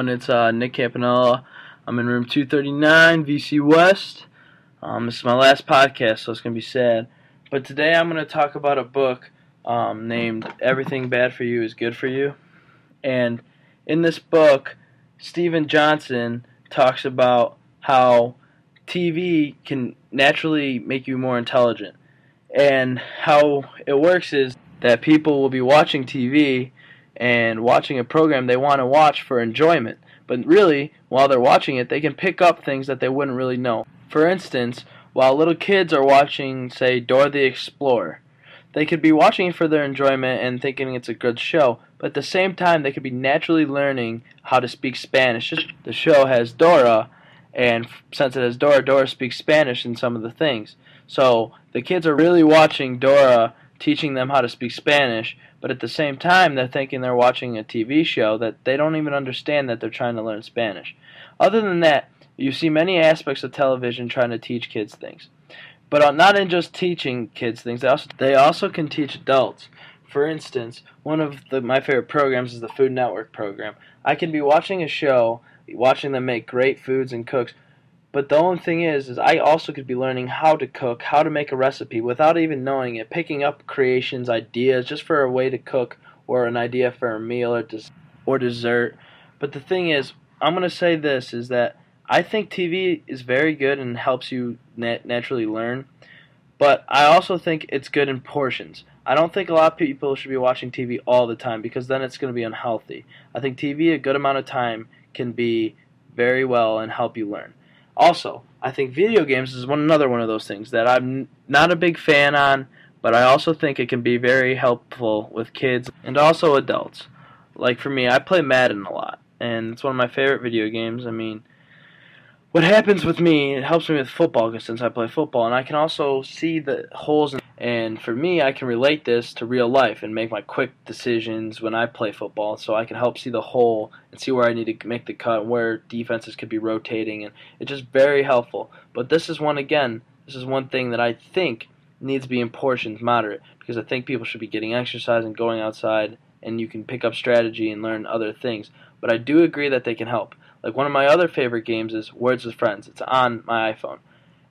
Everyone, it's uh, Nick Campanella. I'm in room 239, VC West. Um, this is my last podcast, so it's going to be sad. But today I'm going to talk about a book um, named Everything Bad for You is Good for You. And in this book, Steven Johnson talks about how TV can naturally make you more intelligent. And how it works is that people will be watching TV and watching a program they want to watch for enjoyment. But really, while they're watching it, they can pick up things that they wouldn't really know. For instance, while little kids are watching, say, Dora the Explorer, they could be watching it for their enjoyment and thinking it's a good show, but at the same time, they could be naturally learning how to speak Spanish. The show has Dora, and since it has Dora, Dora speaks Spanish in some of the things. So the kids are really watching Dora teaching them how to speak Spanish, but at the same time, they're thinking they're watching a TV show that they don't even understand that they're trying to learn Spanish. Other than that, you see many aspects of television trying to teach kids things. But uh, not in just teaching kids things, they also, they also can teach adults. For instance, one of the, my favorite programs is the Food Network program. I can be watching a show, watching them make great foods and cooks, but the only thing is, is I also could be learning how to cook, how to make a recipe without even knowing it, picking up creations, ideas, just for a way to cook or an idea for a meal or des- or dessert. But the thing is, I'm gonna say this is that I think TV is very good and helps you nat- naturally learn, but I also think it's good in portions. I don't think a lot of people should be watching TV all the time because then it's going to be unhealthy. I think TV a good amount of time can be very well and help you learn. Also, I think video games is one another one of those things that I'm not a big fan on, but I also think it can be very helpful with kids and also adults. Like for me, I play Madden a lot, and it's one of my favorite video games. I mean, what happens with me, it helps me with football because since I play football, and I can also see the holes. In, and for me, I can relate this to real life and make my quick decisions when I play football. So I can help see the hole and see where I need to make the cut, and where defenses could be rotating, and it's just very helpful. But this is one again. This is one thing that I think needs to be in portions moderate because I think people should be getting exercise and going outside, and you can pick up strategy and learn other things. But I do agree that they can help. Like one of my other favorite games is Words with Friends. It's on my iPhone.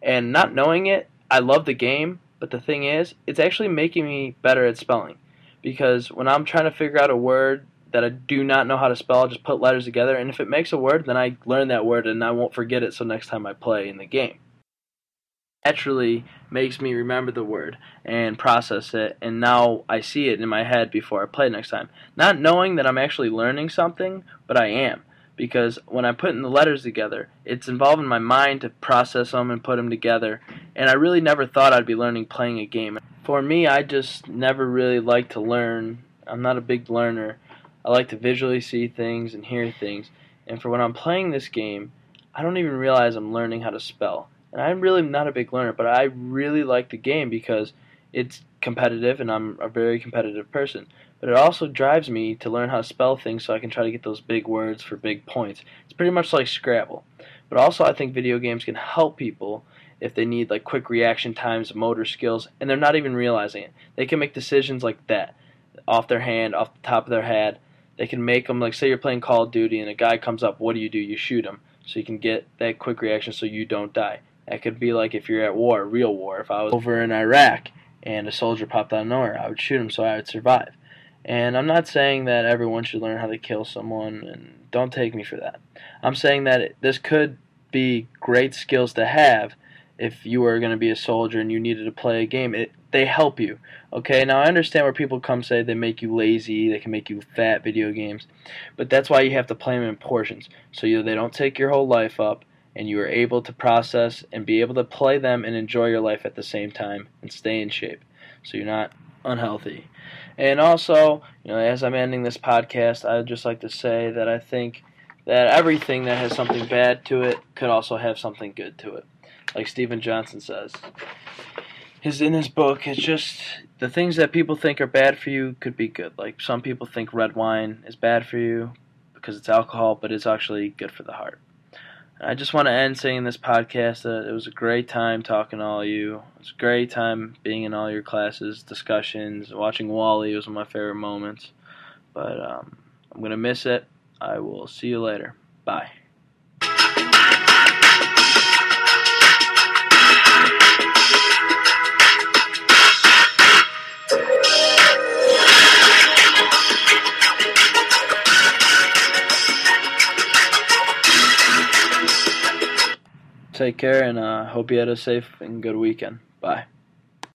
And not knowing it, I love the game, but the thing is, it's actually making me better at spelling. Because when I'm trying to figure out a word that I do not know how to spell, I'll just put letters together, and if it makes a word, then I learn that word and I won't forget it so next time I play in the game. Naturally makes me remember the word and process it, and now I see it in my head before I play next time. Not knowing that I'm actually learning something, but I am because when I'm putting the letters together, it's involving my mind to process them and put them together. And I really never thought I'd be learning playing a game. For me, I just never really like to learn. I'm not a big learner. I like to visually see things and hear things. And for when I'm playing this game, I don't even realize I'm learning how to spell. And I'm really not a big learner, but I really like the game because it's competitive and I'm a very competitive person but it also drives me to learn how to spell things so I can try to get those big words for big points. It's pretty much like Scrabble. But also I think video games can help people if they need like quick reaction times, motor skills, and they're not even realizing it. They can make decisions like that off their hand, off the top of their head. They can make them like say you're playing Call of Duty and a guy comes up, what do you do? You shoot him so you can get that quick reaction so you don't die. That could be like if you're at war, real war. If I was over in Iraq and a soldier popped out of nowhere, I would shoot him so I would survive. And I'm not saying that everyone should learn how to kill someone, and don't take me for that. I'm saying that this could be great skills to have if you were going to be a soldier and you needed to play a game. It, they help you. Okay, now I understand where people come say they make you lazy, they can make you fat video games, but that's why you have to play them in portions so you, they don't take your whole life up and you are able to process and be able to play them and enjoy your life at the same time and stay in shape so you're not unhealthy. And also, you know, as I'm ending this podcast, I'd just like to say that I think that everything that has something bad to it could also have something good to it. Like Steven Johnson says. His in his book, it's just the things that people think are bad for you could be good. Like some people think red wine is bad for you because it's alcohol, but it's actually good for the heart. I just want to end saying this podcast that it was a great time talking to all of you. It was a great time being in all your classes, discussions, watching WALL-E was one of my favorite moments. But um, I'm going to miss it. I will see you later. Bye. Take care and uh, hope you had a safe and good weekend. Bye.